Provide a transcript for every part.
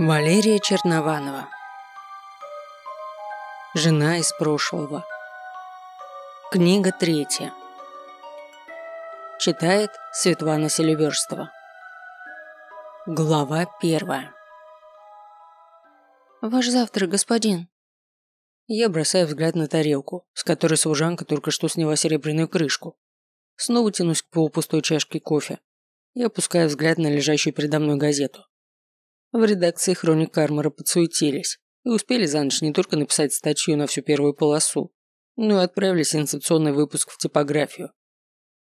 Валерия Чернованова Жена из прошлого Книга третья Читает Светлана Селиверстова Глава первая «Ваш завтрак, господин». Я бросаю взгляд на тарелку, с которой служанка только что сняла серебряную крышку. Снова тянусь к полупустой чашке кофе и опускаю взгляд на лежащую передо мной газету. В редакции хроник Кармара подсуетились и успели за ночь не только написать статью на всю первую полосу, но и отправили сенсационный выпуск в типографию.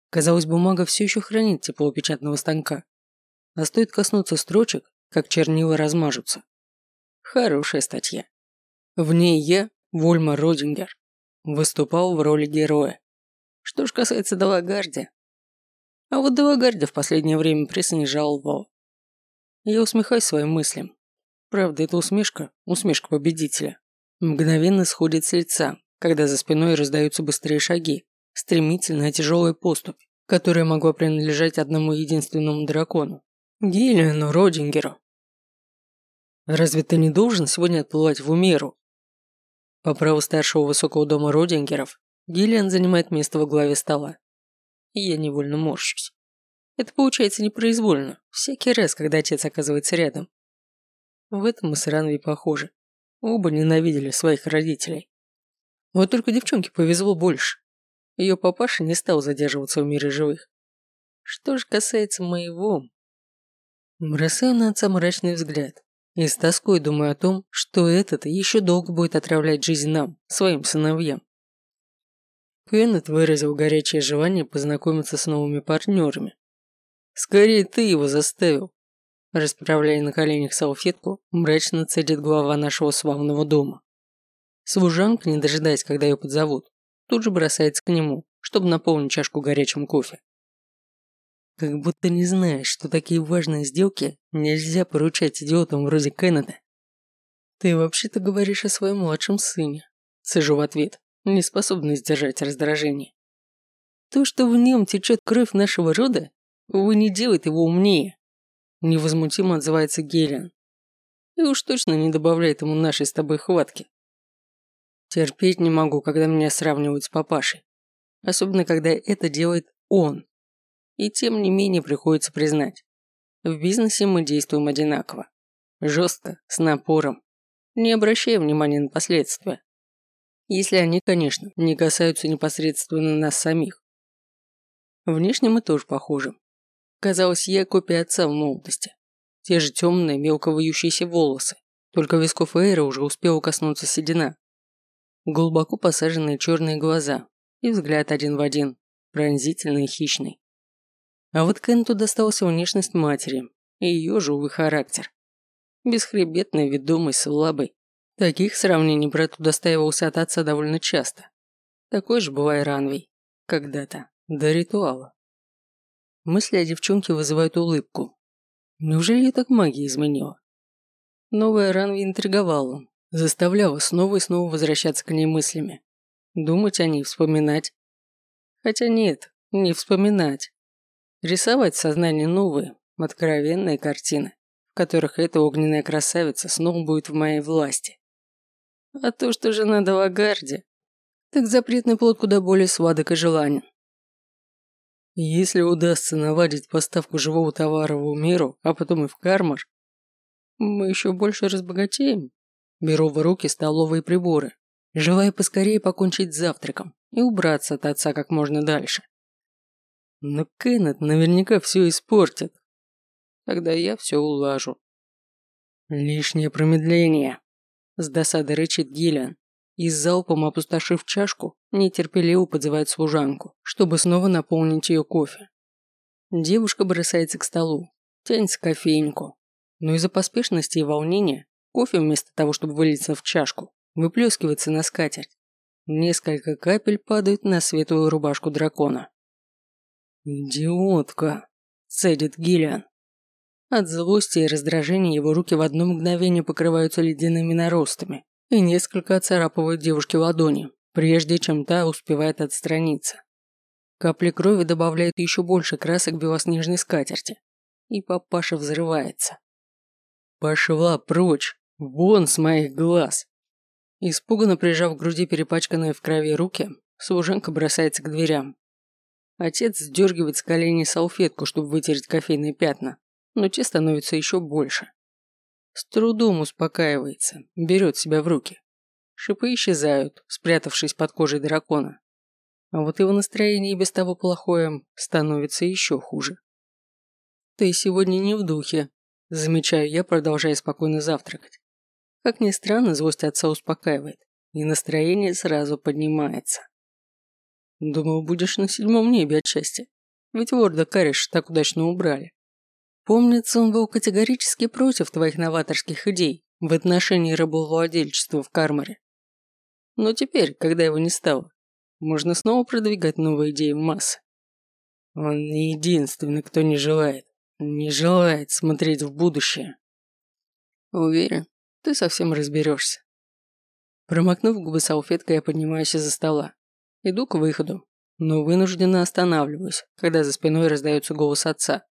Казалось, бумага все еще хранит тепло печатного станка. А стоит коснуться строчек, как чернила размажутся. Хорошая статья. В ней я, Вольма Родингер, выступал в роли героя. Что ж касается Далагарди. А вот Далагарди в последнее время пресса не жаловал. Я усмехаюсь своим мыслям. Правда, эта усмешка, усмешка победителя, мгновенно сходит с лица, когда за спиной раздаются быстрые шаги, стремительная тяжелая поступь, которая могла принадлежать одному единственному дракону – Гиллиану Родингеру. Разве ты не должен сегодня отплывать в Умеру? По праву старшего высокого дома Родингеров, Гиллиан занимает место во главе стола. И я невольно морщусь. Это получается непроизвольно, всякий раз, когда отец оказывается рядом. В этом мы с Ранвей похожи. Оба ненавидели своих родителей. Вот только девчонке повезло больше. Ее папаша не стал задерживаться в мире живых. Что же касается моего... Бросаю на отца мрачный взгляд и с тоской думаю о том, что этот еще долго будет отравлять жизнь нам, своим сыновьям. Кеннет выразил горячее желание познакомиться с новыми партнерами, Скорее ты его заставил. Расправляя на коленях салфетку, мрачно цедит глава нашего славного дома. Служанка, не дожидаясь, когда ее подзовут, тут же бросается к нему, чтобы наполнить чашку горячим кофе. Как будто не знаешь, что такие важные сделки нельзя поручать идиотам вроде Кеннеда. Ты вообще-то говоришь о своем младшем сыне. Сижу в ответ, не способный сдержать раздражение. То, что в нем течет кровь нашего рода, вы не делает его умнее. Невозмутимо отзывается Гелиан. И уж точно не добавляет ему нашей с тобой хватки. Терпеть не могу, когда меня сравнивают с папашей. Особенно, когда это делает он. И тем не менее приходится признать. В бизнесе мы действуем одинаково. Жестко, с напором. Не обращая внимания на последствия. Если они, конечно, не касаются непосредственно нас самих. Внешне мы тоже похожи. Казалось, я копия отца в молодости. Те же темные, мелко вьющиеся волосы. Только висков Эйра уже успела коснуться седина. Глубоко посаженные черные глаза. И взгляд один в один. Пронзительный и хищный. А вот Кенту достался внешность матери. И ее же, увы, характер. Бесхребетный, ведомый, слабый. Таких сравнений брат удостаивался от отца довольно часто. Такой же бывая Ранвей. Когда-то. До ритуала. Мысли о девчонке вызывают улыбку. Неужели ее так магия изменила? Новая Ранви интриговала, заставляла снова и снова возвращаться к ней мыслями. Думать о ней, вспоминать. Хотя нет, не вспоминать. Рисовать в сознании новые, откровенные картины, в которых эта огненная красавица снова будет в моей власти. А то, что жена Далагарди, так запретный плод куда более сладок и желанен. Если удастся наладить поставку живого товара в миру, а потом и в Кармар, мы еще больше разбогатеем. Беру в руки столовые приборы, желая поскорее покончить с завтраком и убраться от отца как можно дальше. Но Кеннет наверняка все испортит. Тогда я все улажу. Лишнее промедление. С досады рычит Гиллиан и залпом опустошив чашку, нетерпеливо подзывает служанку, чтобы снова наполнить ее кофе. Девушка бросается к столу, тянется кофейнику, но из-за поспешности и волнения кофе вместо того, чтобы вылиться в чашку, выплескивается на скатерть. Несколько капель падают на светлую рубашку дракона. «Идиотка!» – цедит Гиллиан. От злости и раздражения его руки в одно мгновение покрываются ледяными наростами и несколько царапывает девушке ладони, прежде чем та успевает отстраниться. Капли крови добавляют еще больше красок белоснежной скатерти, и папаша взрывается. Пошла прочь, вон с моих глаз. Испуганно прижав к груди перепачканные в крови руки, служанка бросается к дверям. Отец сдергивает с коленей салфетку, чтобы вытереть кофейные пятна, но те становятся еще больше. С трудом успокаивается, берет себя в руки. Шипы исчезают, спрятавшись под кожей дракона. А вот его настроение и без того плохое становится еще хуже. «Ты сегодня не в духе», – замечаю я, продолжая спокойно завтракать. Как ни странно, злость отца успокаивает, и настроение сразу поднимается. Думал, будешь на седьмом небе от счастья. Ведь лорда Кариш так удачно убрали. Помнится, он был категорически против твоих новаторских идей в отношении рабовладельчества в Кармаре. Но теперь, когда его не стало, можно снова продвигать новые идеи в массы. Он единственный, кто не желает, не желает смотреть в будущее. Уверен, ты совсем разберешься. Промокнув губы салфеткой, я поднимаюсь из-за стола. Иду к выходу, но вынужденно останавливаюсь, когда за спиной раздается голос отца.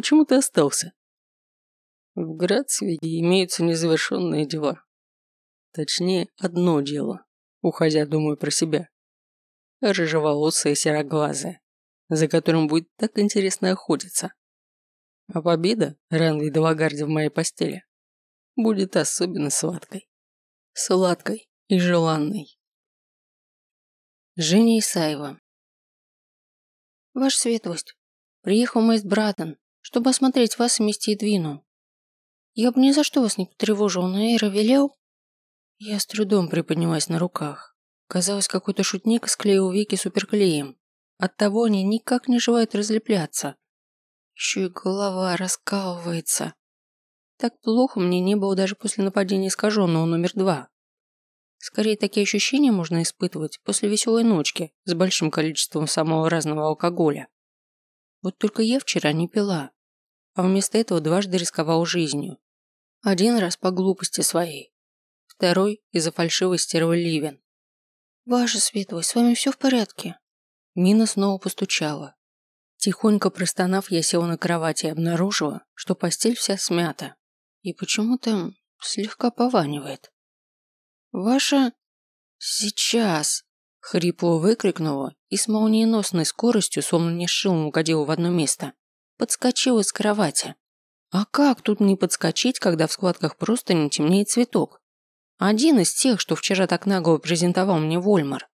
«Почему ты остался?» В Грацвиде имеются незавершенные дела. Точнее, одно дело, уходя, думаю про себя. Рыжеволосая сероглазая, за которым будет так интересно охотиться. А победа Ранли Далагарди в моей постели будет особенно сладкой. Сладкой и желанной. Женя Исаева Ваша светлость, приехал мой Братан, чтобы осмотреть вас вместе Едвину. Я бы ни за что вас не потревожил, но Эйра велел, я с трудом приподнялась на руках. Казалось, какой-то шутник склеил веки суперклеем. Оттого они никак не желают разлепляться. Еще и голова раскалывается. Так плохо мне не было даже после нападения искаженного номер два. Скорее, такие ощущения можно испытывать после веселой ночки с большим количеством самого разного алкоголя. Вот только я вчера не пила, а вместо этого дважды рисковал жизнью. Один раз по глупости своей, второй из-за фальшивой стервы Ливен. «Ваша светлость, с вами все в порядке?» Мина снова постучала. Тихонько простонав, я села на кровати и обнаружила, что постель вся смята. И почему-то слегка пованивает. «Ваша...» «Сейчас!» — хрипло выкрикнула и с молниеносной скоростью, словно не шилом угодила в одно место, подскочила с кровати. А как тут не подскочить, когда в складках просто не темнеет цветок? Один из тех, что вчера так нагло презентовал мне Вольмар.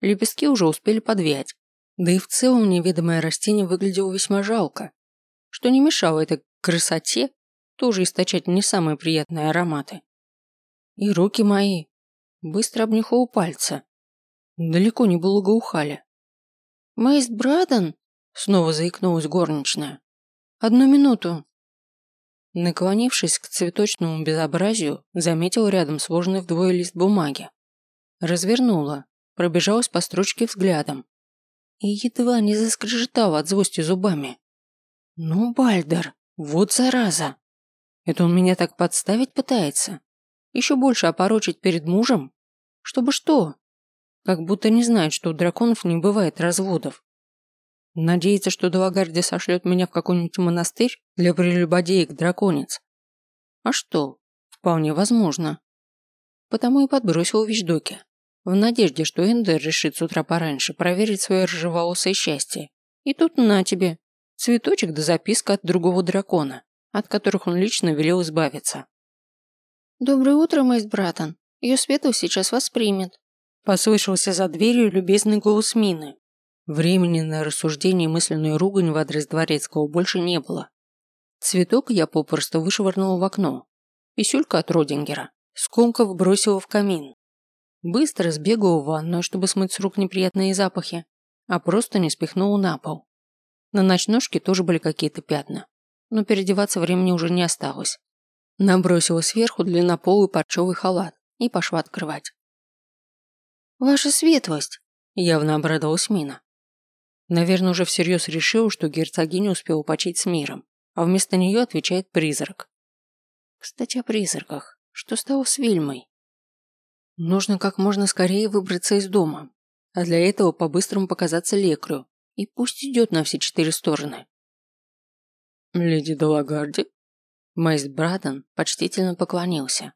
Лепестки уже успели подвять, да и в целом неведомое растение выглядело весьма жалко, что не мешало этой красоте тоже источать не самые приятные ароматы. И руки мои быстро обнюхал пальцы. Далеко не благоухали. «Мэйст Браден?» – снова заикнулась горничная. «Одну минуту». Наклонившись к цветочному безобразию, заметил рядом сложенный вдвое лист бумаги. Развернула, пробежалась по строчке взглядом. И едва не заскрежетала от злости зубами. «Ну, Бальдер, вот зараза! Это он меня так подставить пытается? Еще больше опорочить перед мужем? Чтобы что? Как будто не знает, что у драконов не бывает разводов. Надеется, что Далагарди сошлет меня в какой-нибудь монастырь для прелюбодеек-драконец. А что? Вполне возможно. Потому и подбросил вещдоки. В надежде, что Эндер решит с утра пораньше проверить свое рыжеволосое счастье. И тут на тебе. Цветочек да записка от другого дракона, от которых он лично велел избавиться. «Доброе утро, мой братан. Ее светлость сейчас вас примет», послышался за дверью любезный голос Мины. Времени на рассуждение и мысленную ругань в адрес Дворецкого больше не было. Цветок я попросту вышвырнула в окно. Писюлька от Родингера. Скомков бросила в камин. Быстро сбегала в ванную, чтобы смыть с рук неприятные запахи, а просто не спихнула на пол. На ночнушке тоже были какие-то пятна, но переодеваться времени уже не осталось. Набросила сверху длиннополый парчевый халат и пошла открывать. «Ваша светлость!» – явно обрадовалась Мина. Наверное, уже всерьез решил, что герцогиня успела почить с миром, а вместо нее отвечает призрак. Кстати, о призраках. Что стало с Вильмой? Нужно как можно скорее выбраться из дома, а для этого по-быстрому показаться лекарю, и пусть идет на все четыре стороны. «Леди Далагарди?» Мэйст Братон почтительно поклонился.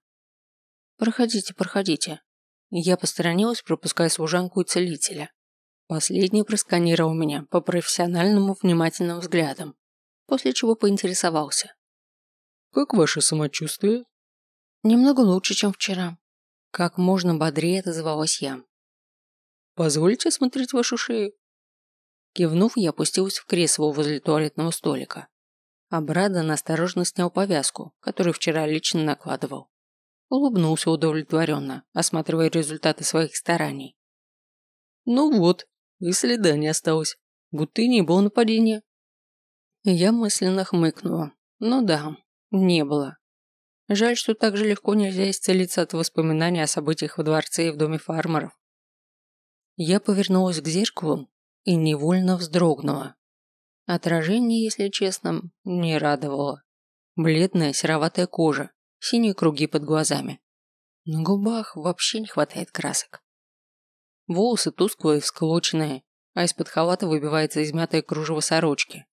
«Проходите, проходите». Я посторонилась, пропуская служанку и целителя. Последний просканировал меня по профессиональному внимательным взглядам, после чего поинтересовался. «Как ваше самочувствие?» «Немного лучше, чем вчера». Как можно бодрее отозвалась я. «Позвольте осмотреть вашу шею?» Кивнув, я опустилась в кресло возле туалетного столика. А Брадон осторожно снял повязку, которую вчера лично накладывал. Улыбнулся удовлетворенно, осматривая результаты своих стараний. «Ну вот, и следа не осталось, будто и не было нападения». Я мысленно хмыкнула. Ну да, не было. Жаль, что так же легко нельзя исцелиться от воспоминаний о событиях во дворце и в доме фармеров. Я повернулась к зеркалу и невольно вздрогнула. Отражение, если честно, не радовало. Бледная сероватая кожа, синие круги под глазами. На губах вообще не хватает красок. Волосы тусклые и всклоченные, а из-под халата выбивается измятое кружево сорочки.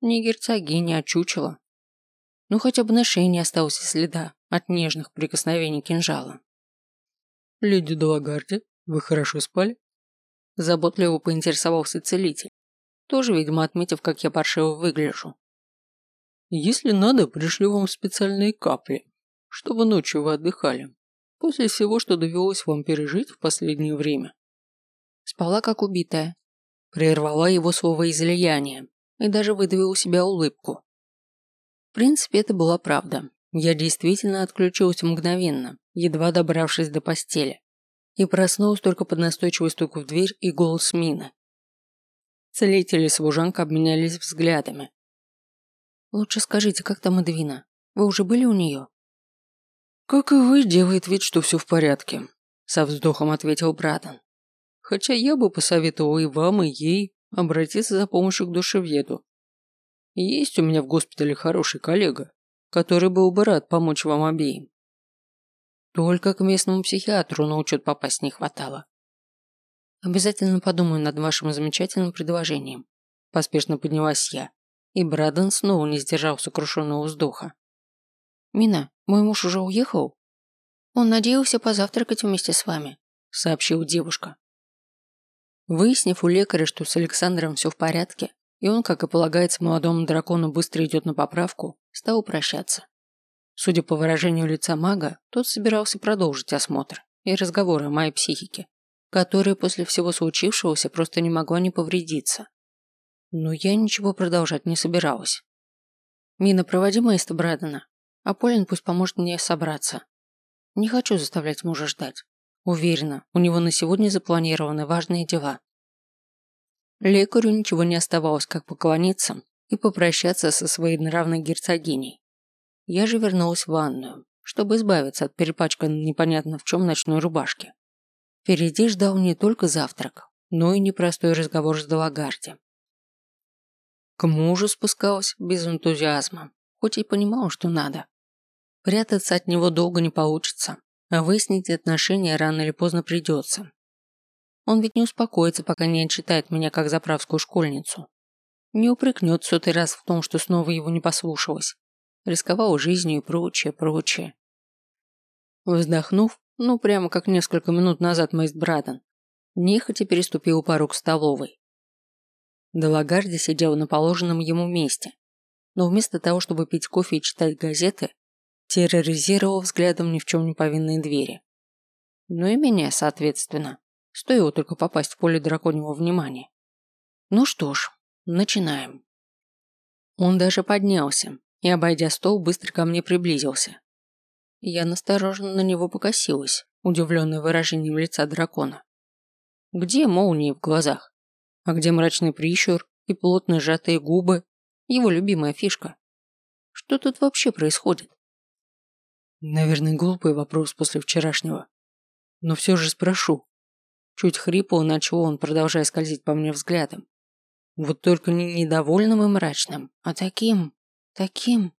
Ни герцогиня, а чучело. Ну хотя бы на шее не осталось следа от нежных прикосновений кинжала. «Леди Далагарди, вы хорошо спали?» Заботливо поинтересовался целитель, тоже, видимо, отметив, как я паршиво выгляжу. «Если надо, пришлю вам специальные капли, чтобы ночью вы отдыхали, после всего, что довелось вам пережить в последнее время». Спала как убитая. Прервала его слово излияние и даже выдавила у себя улыбку. В принципе, это была правда. Я действительно отключилась мгновенно, едва добравшись до постели. И проснулась только под настойчивый стук в дверь и голос Мины. Целитель и служанка обменялись взглядами. «Лучше скажите, как там Эдвина? Вы уже были у нее?» «Как и вы, делает вид, что все в порядке», – со вздохом ответил Братан. Хотя я бы посоветовал и вам, и ей обратиться за помощью к душеведу. Есть у меня в госпитале хороший коллега, который был бы рад помочь вам обеим. Только к местному психиатру на учет попасть не хватало. Обязательно подумаю над вашим замечательным предложением. Поспешно поднялась я, и Браден снова не сдержал сокрушенного вздоха. Мина, мой муж уже уехал? Он надеялся позавтракать вместе с вами, сообщила девушка. Выяснив у лекаря, что с Александром все в порядке, и он, как и полагается молодому дракону, быстро идет на поправку, стал прощаться. Судя по выражению лица мага, тот собирался продолжить осмотр и разговоры о моей психике, которая после всего случившегося просто не могла не повредиться. Но я ничего продолжать не собиралась. «Мина, проводи Мэйста Брэдена, а Полин пусть поможет мне собраться. Не хочу заставлять мужа ждать. Уверена, у него на сегодня запланированы важные дела. Лекарю ничего не оставалось, как поклониться и попрощаться со своей нравной герцогиней. Я же вернулась в ванную, чтобы избавиться от перепачканной непонятно в чем ночной рубашки. Впереди ждал не только завтрак, но и непростой разговор с Далагарди. К мужу спускалась без энтузиазма, хоть и понимала, что надо. Прятаться от него долго не получится, а выяснить отношения рано или поздно придется. Он ведь не успокоится, пока не отчитает меня как заправскую школьницу. Не упрекнет сотый раз в том, что снова его не послушалась. Рисковала жизнью и прочее, прочее. Вздохнув, ну прямо как несколько минут назад Мэйст Браден, нехотя переступил порог столовой. Делагарди сидел на положенном ему месте, но вместо того, чтобы пить кофе и читать газеты, терроризировал взглядом ни в чем не повинные двери. Ну и меня, соответственно. Стоило только попасть в поле драконьего внимания. Ну что ж, начинаем. Он даже поднялся и, обойдя стол, быстро ко мне приблизился. Я настороженно на него покосилась, удивленная выражением лица дракона. Где молнии в глазах? А где мрачный прищур и плотно сжатые губы? Его любимая фишка. Что тут вообще происходит? Наверное, глупый вопрос после вчерашнего. Но все же спрошу. Чуть хрипло начал он, продолжая скользить по мне взглядом. Вот только не недовольным и мрачным, а таким, таким.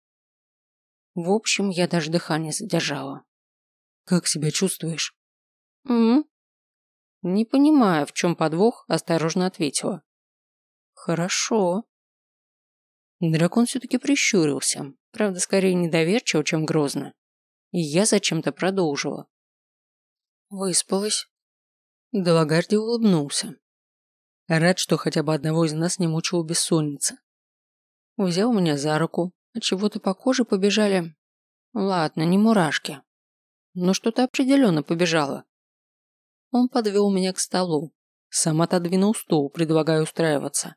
В общем, я даже дыхание задержала. Как себя чувствуешь? Угу. Не понимая, в чем подвох, осторожно ответила. Хорошо. Дракон все-таки прищурился, Правда, скорее недоверчиво, чем грозно. И я зачем-то продолжила. Выспалась. Далагарди улыбнулся. Рад, что хотя бы одного из нас не мучила бессонница. Взял меня за руку, от чего-то по коже побежали... Ладно, не мурашки. Но что-то определенно побежало. Он подвел меня к столу, сам отодвинул стул, предлагая устраиваться.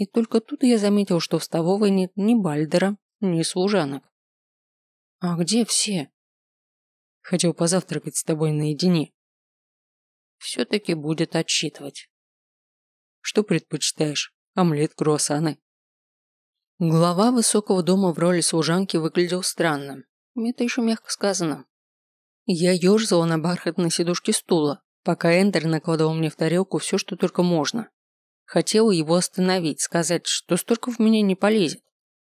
И только тут я заметил, что в столовой нет ни Бальдера, ни служанок. «А где все?» «Хотел позавтракать с тобой наедине». «Все-таки будет отчитывать». «Что предпочитаешь? Омлет, круассаны?» Глава высокого дома в роли служанки выглядел странно. Это еще мягко сказано. Я ерзала на бархатной сидушке стула, пока Эндер накладывал мне в тарелку все, что только можно. Хотела его остановить, сказать, что столько в меня не полезет,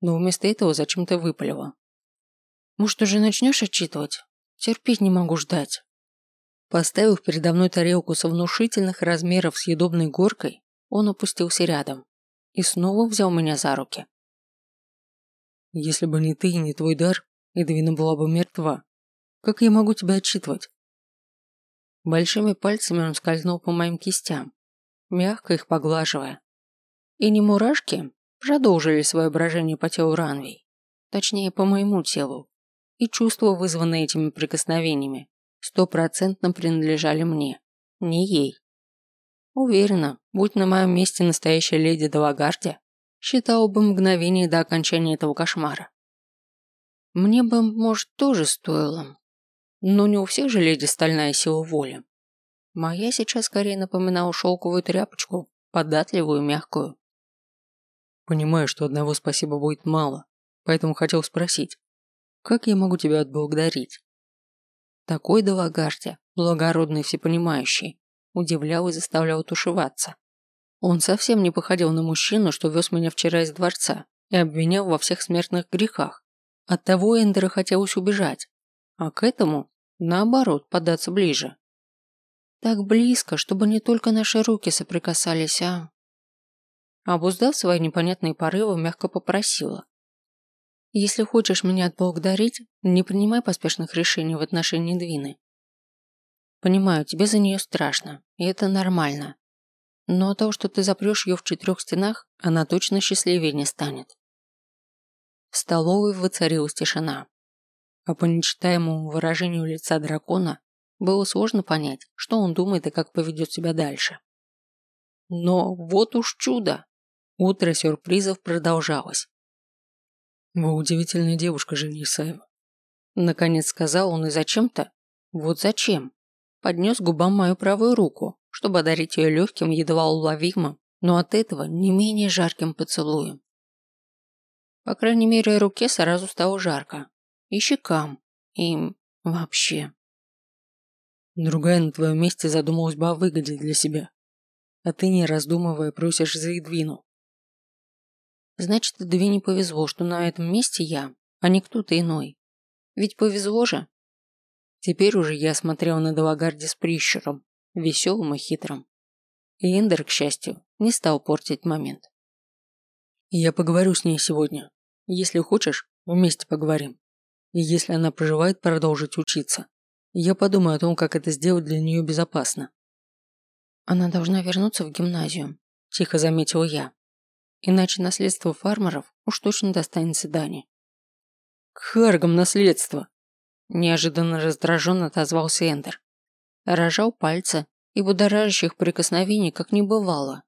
но вместо этого зачем-то выпалила. «Может, уже начнешь отчитывать? Терпеть не могу ждать». Поставив передо мной тарелку со внушительных размеров съедобной горкой, он опустился рядом и снова взял меня за руки. «Если бы не ты и не твой дар, Эдвина была бы мертва. Как я могу тебя отчитывать?» Большими пальцами он скользнул по моим кистям, мягко их поглаживая. И не мурашки продолжили свое брожение по телу Ранвей, точнее по моему телу, и чувства, вызванные этими прикосновениями, стопроцентно принадлежали мне, не ей. Уверена, будь на моем месте настоящая леди Далагарди, считала бы мгновение до окончания этого кошмара. Мне бы, может, тоже стоило. Но не у всех же леди стальная сила воли. Моя сейчас скорее напоминала шелковую тряпочку, податливую, мягкую. Понимаю, что одного спасибо будет мало, поэтому хотел спросить, как я могу тебя отблагодарить? Такой Далагарте, благородный всепонимающий, удивлял и заставлял тушеваться. Он совсем не походил на мужчину, что вез меня вчера из дворца и обвинял во всех смертных грехах. Оттого Эндера хотелось убежать, а к этому, наоборот, податься ближе. Так близко, чтобы не только наши руки соприкасались, а... Обуздав свои непонятные порывы, мягко попросила. Если хочешь меня отблагодарить, не принимай поспешных решений в отношении Двины. Понимаю, тебе за нее страшно, и это нормально. Но того, что ты запрешь ее в четырех стенах, она точно счастливее не станет. В столовой воцарилась тишина. А по нечитаемому выражению лица дракона было сложно понять, что он думает и как поведет себя дальше. Но вот уж чудо! Утро сюрпризов продолжалось. «Вы удивительная девушка, Женя Исаева», Наконец сказал он и зачем-то, вот зачем, поднес губам мою правую руку, чтобы одарить ее легким, едва уловимым, но от этого не менее жарким поцелуем. По крайней мере, руке сразу стало жарко. И щекам. И вообще. Другая на твоем месте задумалась бы о выгоде для себя. А ты, не раздумывая, просишь за Эдвину. Значит, Эдвине повезло, что на этом месте я, а не кто-то иной. Ведь повезло же. Теперь уже я смотрел на Далагарди с прищуром, веселым и хитрым. И Эндер, к счастью, не стал портить момент. Я поговорю с ней сегодня, если хочешь, вместе поговорим. И если она проживает продолжить учиться, я подумаю о том, как это сделать для нее безопасно. Она должна вернуться в гимназию, тихо заметил я. Иначе наследство фармеров уж точно достанется Дане. К Харгам наследство! Неожиданно раздраженно отозвался Эндер. Рожал пальцы и будоражащих прикосновений как не бывало.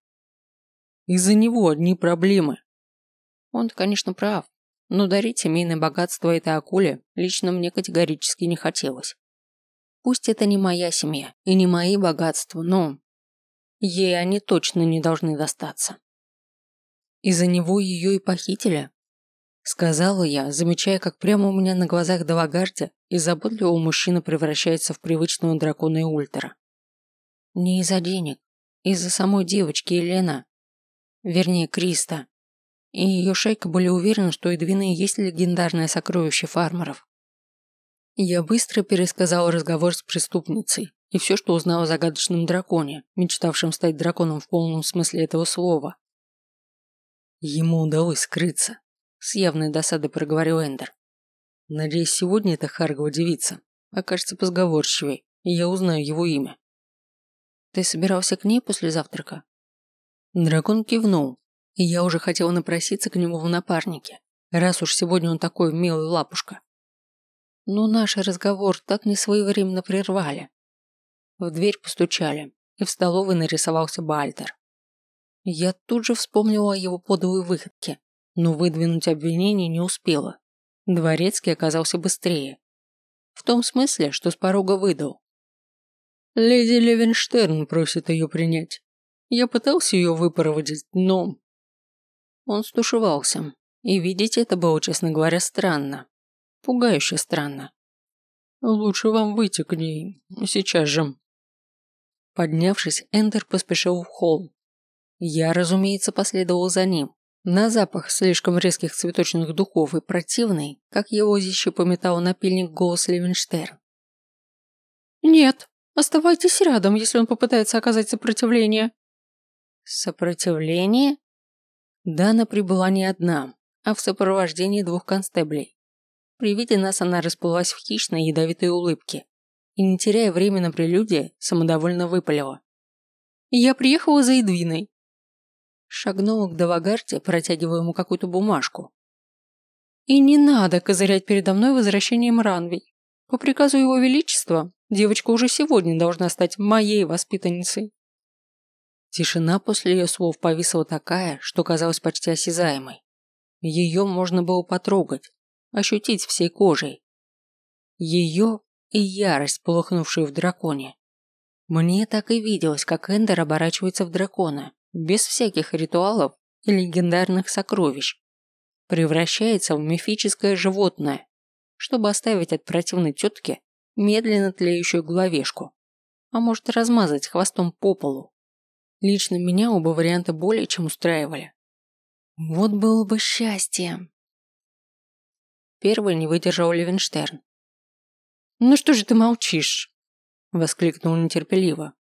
Из-за него одни проблемы. Он, конечно, прав, но дарить семейное богатство этой акуле лично мне категорически не хотелось. Пусть это не моя семья и не мои богатства, но ей они точно не должны достаться. Из-за него ее и похитили, сказала я, замечая, как прямо у меня на глазах Далагарди из заботливого мужчины превращается в привычного дракона и ультра. Не из-за денег, из-за самой девочки Елена, вернее Криста и ее шейка были уверены, что Эдвина и есть легендарное сокровище фармеров. Я быстро пересказал разговор с преступницей и все, что узнал о загадочном драконе, мечтавшем стать драконом в полном смысле этого слова. Ему удалось скрыться. С явной досадой проговорил Эндер. Надеюсь, сегодня эта Харгова девица окажется позговорчивей, и я узнаю его имя. Ты собирался к ней после завтрака? Дракон кивнул, и я уже хотела напроситься к нему в напарнике, раз уж сегодня он такой милый лапушка. Но наш разговор так несвоевременно прервали. В дверь постучали, и в столовой нарисовался Бальтер. Я тут же вспомнила о его подовой выходке, но выдвинуть обвинение не успела. Дворецкий оказался быстрее. В том смысле, что с порога выдал. Леди Левенштерн просит ее принять. Я пытался ее выпроводить, но... Он стушевался, и видеть это было, честно говоря, странно. Пугающе странно. Лучше вам выйти к ней, сейчас же. Поднявшись, Эндер поспешил в холл. Я, разумеется, последовал за ним. На запах слишком резких цветочных духов и противный, как его еще пометал напильник голос Левенштерн. «Нет, оставайтесь рядом, если он попытается оказать сопротивление». «Сопротивление?» Дана прибыла не одна, а в сопровождении двух констеблей. При виде нас она расплылась в хищной ядовитой улыбке и, не теряя времени на прелюдии, самодовольно выпалила. «Я приехала за Эдвиной». Шагнула к Давагарте, протягивая ему какую-то бумажку. «И не надо козырять передо мной возвращением Ранвей. По приказу Его Величества, девочка уже сегодня должна стать моей воспитанницей». Тишина после ее слов повисла такая, что казалась почти осязаемой. Ее можно было потрогать, ощутить всей кожей. Ее и ярость, полыхнувшую в драконе. Мне так и виделось, как Эндер оборачивается в дракона, без всяких ритуалов и легендарных сокровищ. Превращается в мифическое животное, чтобы оставить от противной тетки медленно тлеющую головешку, а может размазать хвостом по полу. Лично меня оба варианта более чем устраивали. Вот было бы счастье. Первый не выдержал Левенштерн. «Ну что же ты молчишь?» – воскликнул нетерпеливо.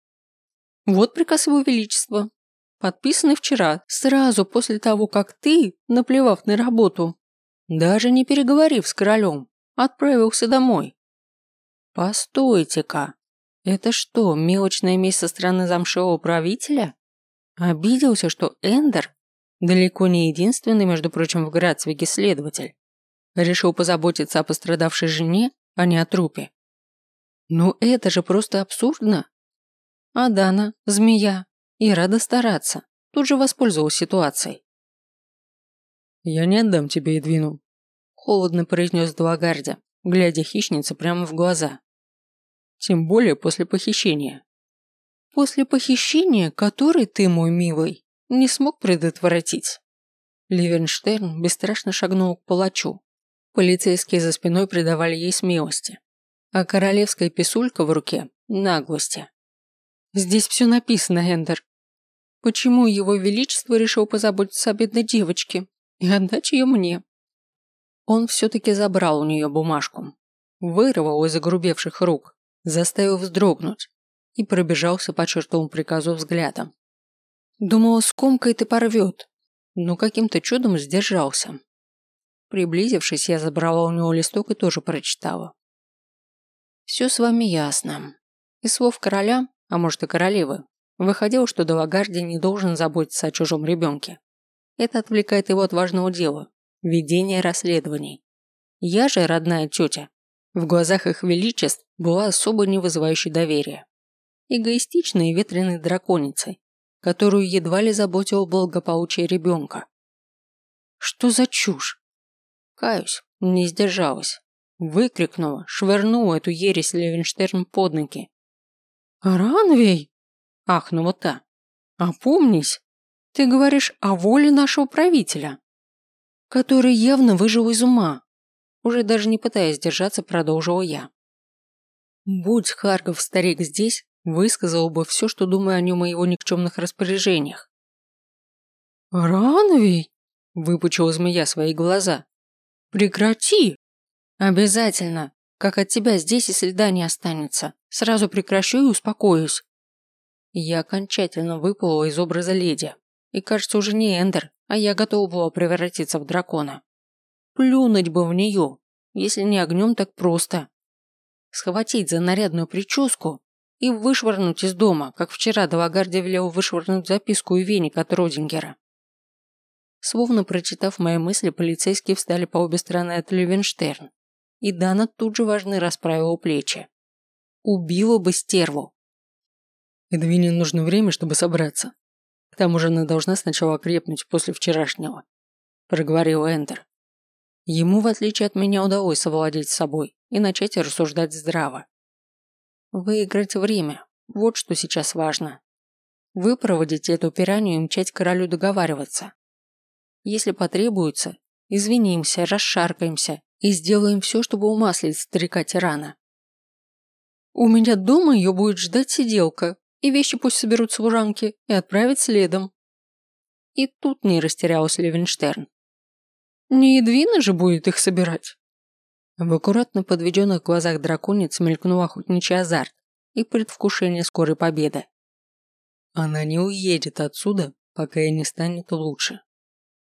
«Вот приказ его величества, подписанный вчера, сразу после того, как ты, наплевав на работу, даже не переговорив с королем, отправился домой». «Постойте-ка, это что, мелочная месть со стороны замшевого правителя? Обиделся, что Эндер, далеко не единственный, между прочим, в Грацвиге следователь, Решил позаботиться о пострадавшей жене, а не о трупе. Ну это же просто абсурдно. А Дана, змея, и рада стараться, тут же воспользовалась ситуацией. «Я не отдам тебе Эдвину», – холодно произнес Дуагарди, глядя хищнице прямо в глаза. «Тем более после похищения». «После похищения, который ты, мой милый, не смог предотвратить». Ливенштерн бесстрашно шагнул к палачу, Полицейские за спиной придавали ей смелости, а королевская писулька в руке – наглости. «Здесь все написано, Эндер. Почему его величество решил позаботиться о бедной девочке и отдать ее мне?» Он все-таки забрал у нее бумажку, вырвал из огрубевших рук, заставил вздрогнуть и пробежался по чертовому приказу взглядом. Думала, скомкает и порвет, но каким-то чудом сдержался. Приблизившись, я забрала у него листок и тоже прочитала. Все с вами ясно. Из слов короля, а может и королевы, выходило, что Далагарди не должен заботиться о чужом ребенке. Это отвлекает его от важного дела – ведения расследований. Я же, родная тетя, в глазах их величеств была особо не вызывающей доверия. Эгоистичной и ветреной драконицей, которую едва ли заботило благополучие ребенка. Что за чушь? Каюсь, не сдержалась. Выкрикнула, швырнула эту ересь Левенштерн под ноги. «Ранвей!» – ахнула та. «Опомнись! Ты говоришь о воле нашего правителя, который явно выжил из ума!» Уже даже не пытаясь держаться, продолжила я. Будь Харков старик здесь, высказал бы все, что думаю о нем и его никчемных распоряжениях. «Ранвей?» – выпучила змея свои глаза. Прекрати. Обязательно. Как от тебя здесь и следа не останется. Сразу прекращу и успокоюсь. Я окончательно выпала из образа леди. И кажется, уже не Эндер, а я готова была превратиться в дракона. Плюнуть бы в нее, если не огнем, так просто. Схватить за нарядную прическу и вышвырнуть из дома, как вчера Далагарди велел вышвырнуть записку и веник от Родингера. Словно прочитав мои мысли, полицейские встали по обе стороны от Левенштерн, и Дана тут же важно расправила плечи. Убила бы стерву. Эдвине нужно время, чтобы собраться. К тому же она должна сначала окрепнуть после вчерашнего, проговорил Эндер. Ему, в отличие от меня, удалось совладеть с собой и начать рассуждать здраво. Выиграть время – вот что сейчас важно. Выпроводить эту пиранью и мчать королю договариваться. Если потребуется, извинимся, расшаркаемся и сделаем все, чтобы умаслить старика-тирана. У меня дома ее будет ждать сиделка, и вещи пусть соберут служанки и отправят следом. И тут не растерялся Левенштерн. Не Едвина же будет их собирать. В аккуратно подведенных глазах дракониц мелькнул охотничий азарт и предвкушение скорой победы. Она не уедет отсюда, пока ей не станет лучше.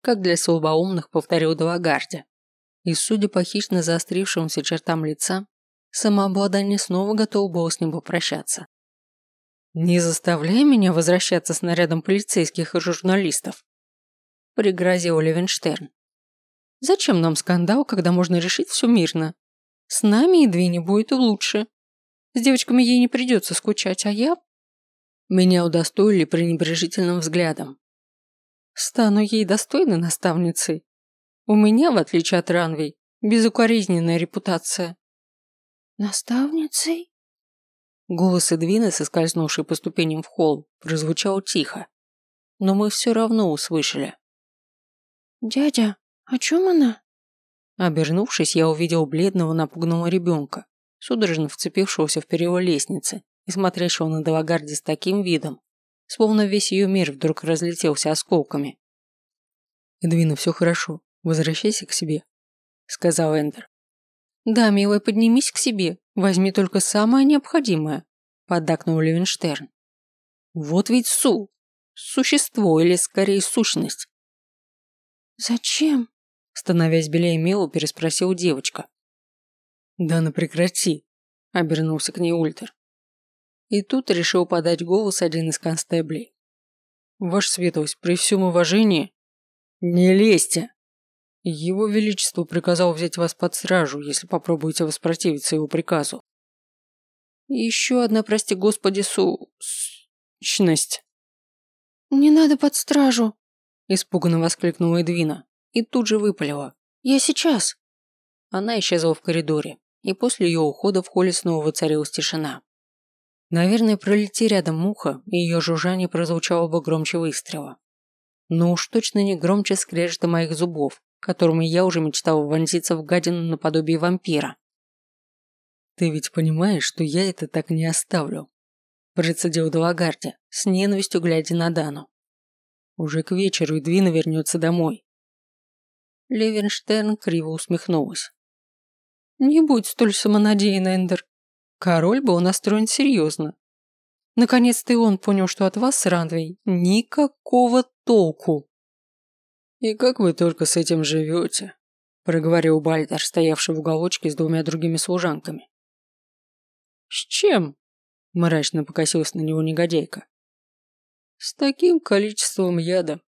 Как для слабоумных повторил Далагарди. И судя по хищно заострившимся чертам лица, самообладание снова готово было с ним попрощаться. «Не заставляй меня возвращаться с нарядом полицейских и журналистов», пригрозил Левенштерн. Зачем нам скандал, когда можно решить все мирно? С нами и Двине будет лучше. С девочками ей не придется скучать, а я...» Меня удостоили пренебрежительным взглядом. «Стану ей достойной наставницей. У меня, в отличие от Ранвей, безукоризненная репутация». «Наставницей?» Голос Эдвины, соскользнувший по ступеням в холл, прозвучал тихо. Но мы все равно услышали. «Дядя, «О чем она?» Обернувшись, я увидел бледного напуганного ребенка, судорожно вцепившегося в перила лестницы и смотрящего на Далагарди с таким видом, словно весь ее мир вдруг разлетелся осколками. «Эдвина, все хорошо. Возвращайся к себе», — сказал Эндер. «Да, милая, поднимись к себе. Возьми только самое необходимое», — поддакнул Левенштерн. «Вот ведь Су. Существо или, скорее, сущность». «Зачем?» Становясь белее Милу, переспросил девочка. «Дана, прекрати!» – обернулся к ней Ультер. И тут решил подать голос один из констеблей. «Ваша светлость, при всем уважении...» «Не лезьте!» Его Величество приказал взять вас под стражу, если попробуете воспротивиться его приказу. Еще одна, прости господи, су... сущность. «Не надо под стражу!» Испуганно воскликнула Эдвина и тут же выпалила. «Я сейчас!» Она исчезла в коридоре, и после ее ухода в холле снова воцарилась тишина. Наверное, пролети рядом муха, и ее жужжание прозвучало бы громче выстрела. Но уж точно не громче скрежета моих зубов, которыми я уже мечтал вонзиться в гадину наподобие вампира. «Ты ведь понимаешь, что я это так не оставлю?» Процедил Далагарди, с ненавистью глядя на Дану. «Уже к вечеру Эдвина вернется домой, Левенштерн криво усмехнулась. «Не будь столь самонадеян, Эндер. Король был настроен серьезно. Наконец-то и он понял, что от вас с Рандвей никакого толку». «И как вы только с этим живете?» – проговорил Бальдер, стоявший в уголочке с двумя другими служанками. «С чем?» – мрачно покосилась на него негодяйка. «С таким количеством яда.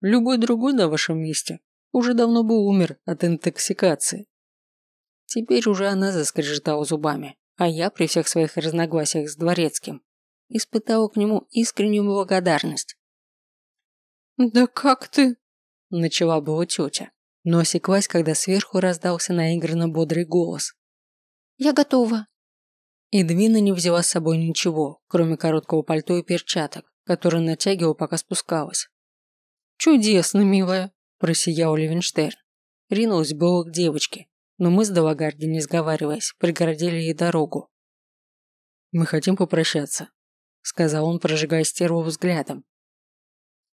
Любой другой на вашем месте уже давно бы умер от интоксикации. Теперь уже она заскрежетала зубами, а я при всех своих разногласиях с дворецким испытала к нему искреннюю благодарность. «Да как ты?» – начала была тетя, но осеклась, когда сверху раздался наигранно бодрый голос. «Я готова». Эдвина не взяла с собой ничего, кроме короткого пальто и перчаток, которые натягивала, пока спускалась. «Чудесно, милая просиял Левенштерн. Ринулась было к девочке, но мы с Далагарди, не сговариваясь, преградили ей дорогу. «Мы хотим попрощаться», — сказал он, прожигая стерву взглядом.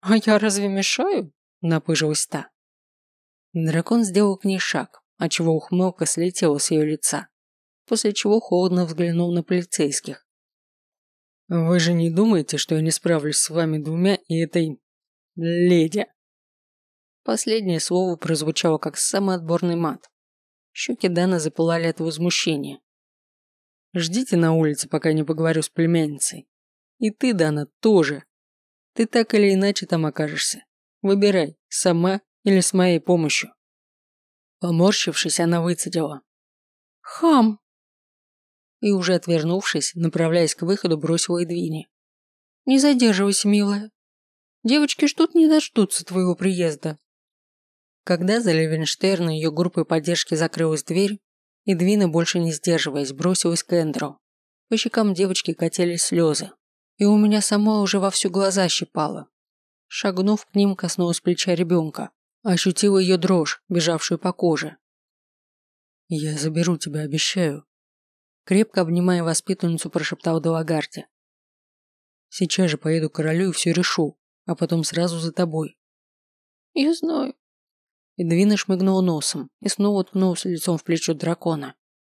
«А я разве мешаю?» — напыжилась та. Дракон сделал к ней шаг, отчего ухмылка слетела с ее лица, после чего холодно взглянул на полицейских. «Вы же не думаете, что я не справлюсь с вами двумя и этой... леди?» Последнее слово прозвучало как самый отборный мат. Щеки Дана запылали от возмущения. «Ждите на улице, пока не поговорю с племянницей. И ты, Дана, тоже. Ты так или иначе там окажешься. Выбирай, сама или с моей помощью». Поморщившись, она выцедила. «Хам!» И уже отвернувшись, направляясь к выходу, бросила Эдвине. «Не задерживайся, милая. Девочки ждут не дождутся твоего приезда». Когда за Левенштерн и ее группой поддержки закрылась дверь, Эдвина, больше не сдерживаясь, бросилась к Эндру. По щекам девочки катились слезы, и у меня сама уже во всю глаза щипала. Шагнув к ним, коснулась плеча ребенка, ощутила ее дрожь, бежавшую по коже. «Я заберу тебя, обещаю», крепко обнимая воспитанницу, прошептал Делагарди. «Сейчас же поеду к королю и все решу, а потом сразу за тобой». «Я знаю», Эдвина шмыгнула носом и снова уткнулся лицом в плечо дракона.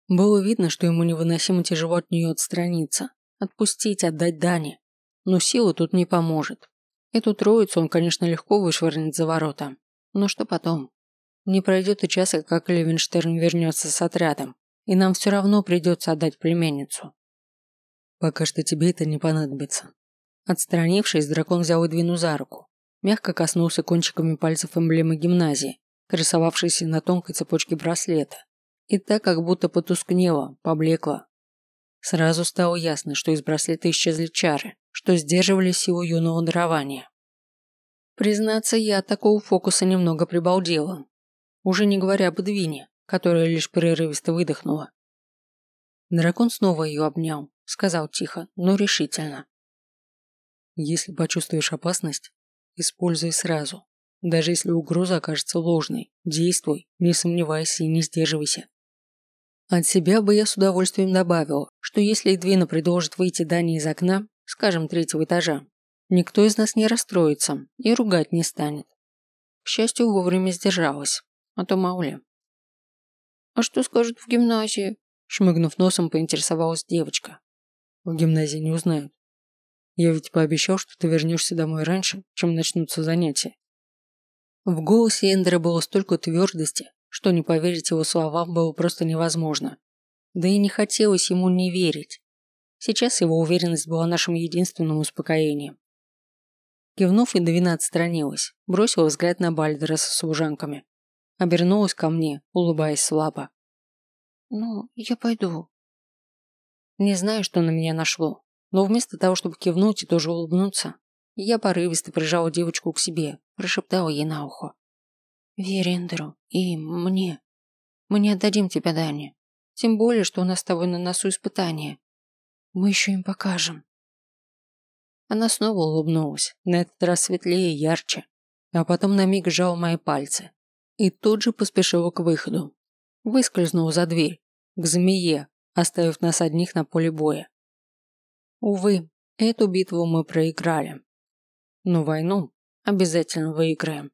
Было видно, что ему невыносимо тяжело от нее отстраниться, отпустить, отдать Дане. Но сила тут не поможет. Эту троицу он, конечно, легко вышвырнет за ворота. Но что потом? Не пройдет и часа, как Левенштерн вернется с отрядом, и нам все равно придется отдать племенницу. Пока что тебе это не понадобится. Отстранившись, дракон взял Эдвину за руку, мягко коснулся кончиками пальцев эмблемы гимназии красовавшийся на тонкой цепочке браслета. И так как будто потускнело, поблекло. Сразу стало ясно, что из браслета исчезли чары, что сдерживали силу юного дарования. Признаться, я от такого фокуса немного прибалдела. Уже не говоря об Эдвине, которая лишь прерывисто выдохнула. Дракон снова ее обнял, сказал тихо, но решительно. Если почувствуешь опасность, используй сразу. Даже если угроза окажется ложной, действуй, не сомневайся и не сдерживайся. От себя бы я с удовольствием добавил, что если Эдвина предложит выйти Дани из окна, скажем, третьего этажа, никто из нас не расстроится и ругать не станет. К счастью, вовремя сдержалась, а то маули. «А что скажут в гимназии?» Шмыгнув носом, поинтересовалась девочка. «В гимназии не узнают. Я ведь пообещал, что ты вернешься домой раньше, чем начнутся занятия. В голосе Эндера было столько твердости, что не поверить его словам было просто невозможно. Да и не хотелось ему не верить. Сейчас его уверенность была нашим единственным успокоением. Кивнув, Эдвина отстранилась, бросила взгляд на Бальдера со служанками. Обернулась ко мне, улыбаясь слабо. «Ну, я пойду». Не знаю, что на меня нашло, но вместо того, чтобы кивнуть и тоже улыбнуться, я порывисто прижала девочку к себе, прошептала ей на ухо. «Верь Эндеру и мне. Мы не отдадим тебя Дане. Тем более, что у нас с тобой на носу испытание. Мы еще им покажем». Она снова улыбнулась, на этот раз светлее и ярче, а потом на миг сжала мои пальцы и тут же поспешила к выходу. Выскользнула за дверь, к змее, оставив нас одних на поле боя. Увы, эту битву мы проиграли но войну обязательно выиграем.